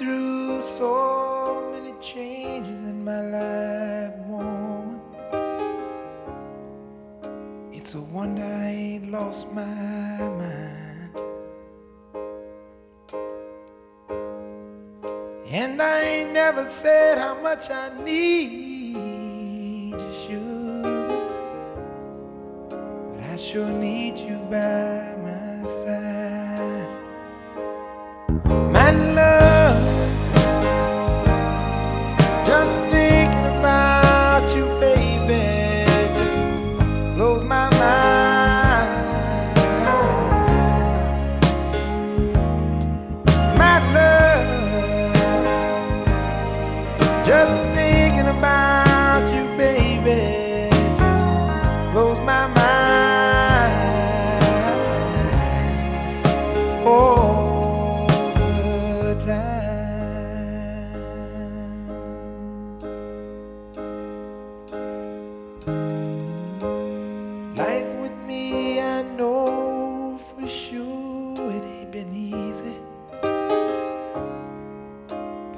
through so many changes in my life, woman. It's a wonder I ain't lost my mind. And I ain't never said how much I need you, sugar. But I sure need you by my side. My just thinking about you, baby, just blows my mind.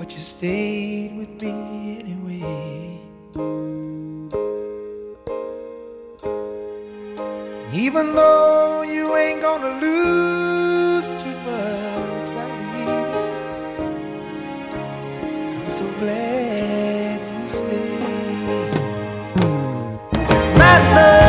But you stayed with me anyway. And even though you ain't gonna lose too much by leaving, I'm so glad you stayed. My love,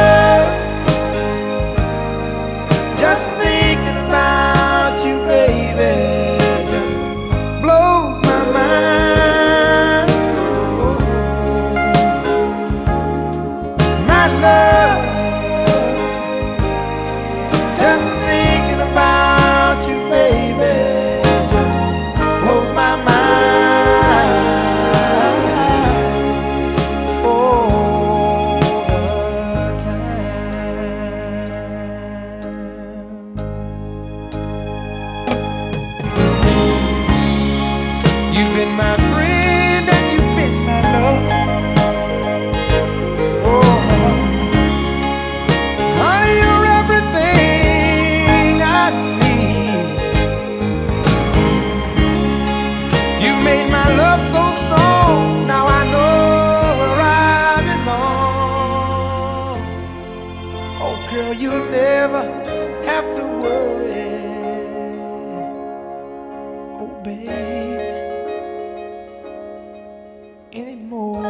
anymore.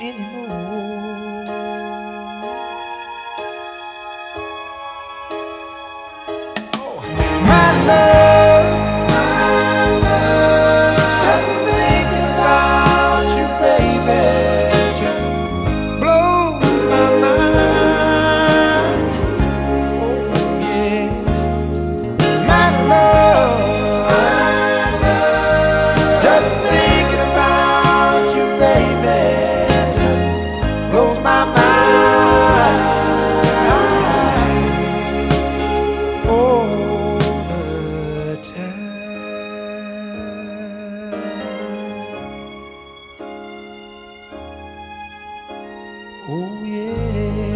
Anymore. Oh yeah.